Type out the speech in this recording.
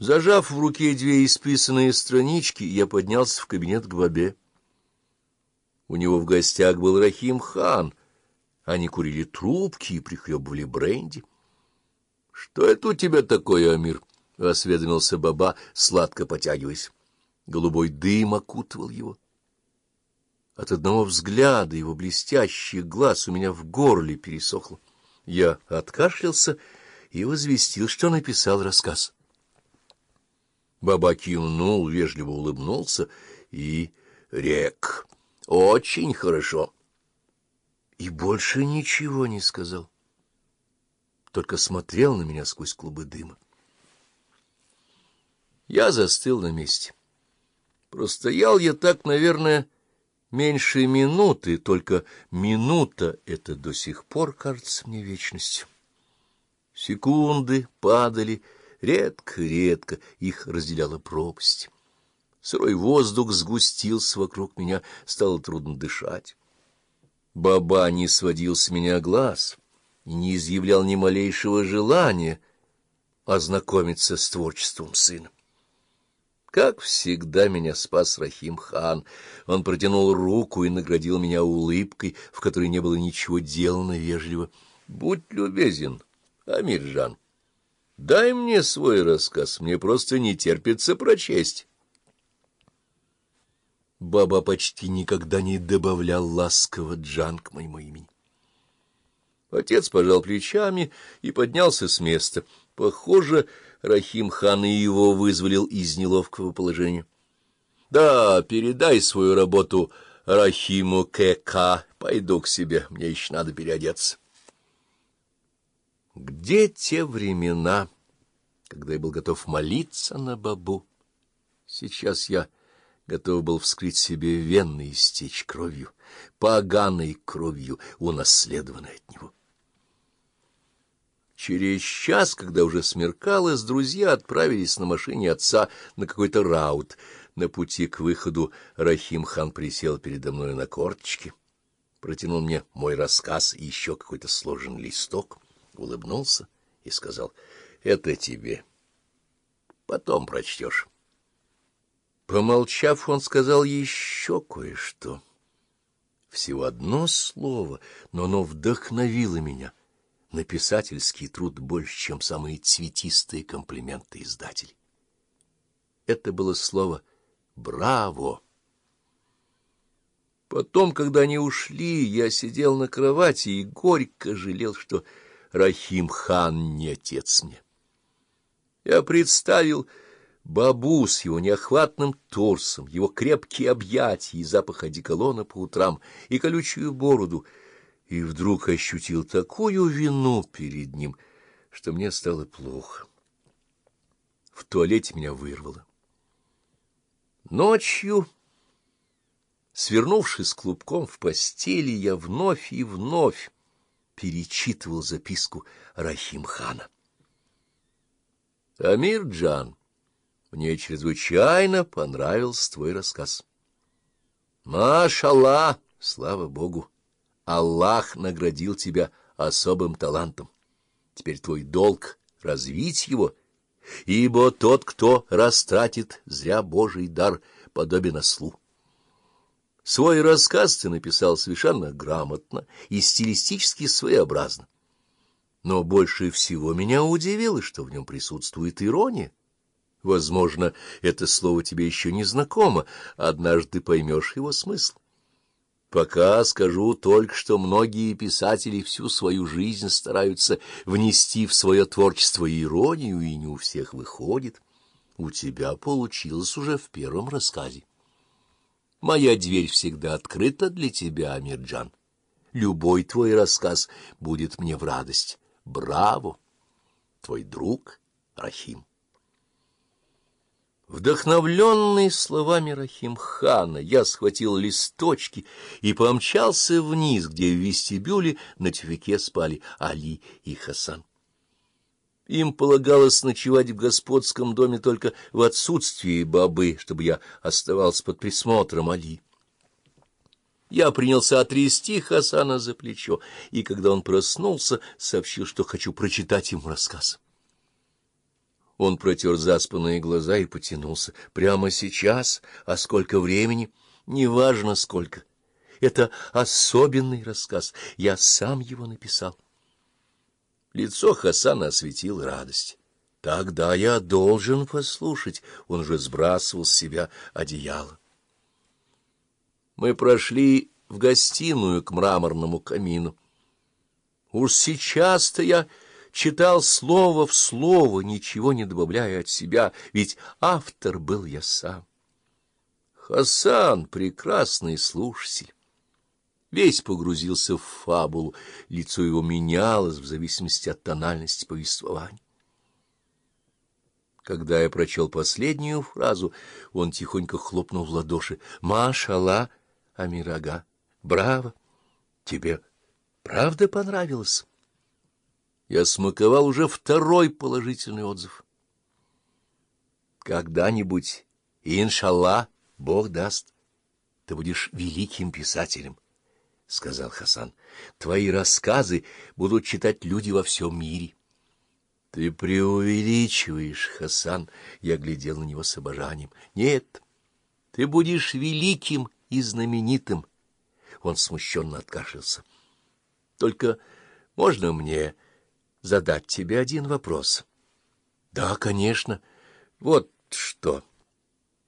Зажав в руке две исписанные странички, я поднялся в кабинет к бабе. У него в гостях был Рахим хан. Они курили трубки и прихлебывали бренди. — Что это у тебя такое, Амир? — осведомился баба, сладко потягиваясь. Голубой дым окутывал его. От одного взгляда его блестящих глаз у меня в горле пересохло. Я откашлялся и возвестил, что написал рассказ. Баба кивнул, вежливо улыбнулся и рек. Очень хорошо. И больше ничего не сказал. Только смотрел на меня сквозь клубы дыма. Я застыл на месте. Простоял я так, наверное, меньше минуты, только минута — это до сих пор кажется мне вечностью. Секунды падали, — Редко-редко их разделяла пропасть. Сырой воздух сгустился вокруг меня, стало трудно дышать. Баба не сводил с меня глаз и не изъявлял ни малейшего желания ознакомиться с творчеством сына. Как всегда меня спас Рахим хан. Он протянул руку и наградил меня улыбкой, в которой не было ничего делано вежливо. — Будь любезен, Амиржан. Дай мне свой рассказ, мне просто не терпится прочесть. Баба почти никогда не добавлял ласково Джан к моему имени. Отец пожал плечами и поднялся с места. Похоже, Рахим хан и его вызволил из неловкого положения. — Да, передай свою работу Рахиму К.К. Пойду к себе, мне еще надо переодеться. Где те времена, когда я был готов молиться на бабу? Сейчас я готов был вскрыть себе вены и стечь кровью, поганой кровью, унаследованной от него. Через час, когда уже смеркалось, друзья отправились на машине отца на какой-то раут. На пути к выходу Рахим хан присел передо мной на корточки, протянул мне мой рассказ и еще какой-то сложенный листок — улыбнулся и сказал, — Это тебе. Потом прочтешь. Помолчав, он сказал еще кое-что. Всего одно слово, но оно вдохновило меня на писательский труд больше, чем самые цветистые комплименты издателей. Это было слово «Браво!». Потом, когда они ушли, я сидел на кровати и горько жалел, что Рахим-хан не отец мне. Я представил бабу с его неохватным торсом, его крепкие объятия и запах одеколона по утрам, и колючую бороду, и вдруг ощутил такую вину перед ним, что мне стало плохо. В туалете меня вырвало. Ночью, свернувшись клубком в постели, я вновь и вновь перечитывал записку Рахим-хана. Амир Джан, мне чрезвычайно понравился твой рассказ. Машаллах, слава Богу, Аллах наградил тебя особым талантом. Теперь твой долг — развить его, ибо тот, кто растратит зря Божий дар, подобен ослу. Свой рассказ ты написал совершенно грамотно и стилистически своеобразно. Но больше всего меня удивило, что в нем присутствует ирония. Возможно, это слово тебе еще не знакомо, однажды поймешь его смысл. Пока скажу только, что многие писатели всю свою жизнь стараются внести в свое творчество иронию, и не у всех выходит. У тебя получилось уже в первом рассказе. Моя дверь всегда открыта для тебя, Амирджан. Любой твой рассказ будет мне в радость. Браво! Твой друг Рахим. Вдохновленный словами Рахим хана, я схватил листочки и помчался вниз, где в вестибюле на тюфяке спали Али и Хасан. Им полагалось ночевать в господском доме только в отсутствии бабы, чтобы я оставался под присмотром Али. Я принялся отрясти Хасана за плечо, и когда он проснулся, сообщил, что хочу прочитать ему рассказ. Он протер заспанные глаза и потянулся. Прямо сейчас? А сколько времени? Неважно сколько. Это особенный рассказ. Я сам его написал. Лицо Хасана осветил радость. Тогда я должен послушать. Он же сбрасывал с себя одеяло. Мы прошли в гостиную к мраморному камину. Уж сейчас-то я читал слово в слово, ничего не добавляя от себя, ведь автор был я сам. Хасан — прекрасный слушатель. Весь погрузился в фабулу, лицо его менялось в зависимости от тональности повествования. Когда я прочел последнюю фразу, он тихонько хлопнул в ладоши. «Машалла, Амирага, браво! Тебе правда понравилось?» Я смаковал уже второй положительный отзыв. «Когда-нибудь, иншалла, Бог даст, ты будешь великим писателем». — сказал Хасан. — Твои рассказы будут читать люди во всем мире. — Ты преувеличиваешь, Хасан. Я глядел на него с обожанием. — Нет, ты будешь великим и знаменитым. Он смущенно откашлялся. — Только можно мне задать тебе один вопрос? — Да, конечно. Вот что...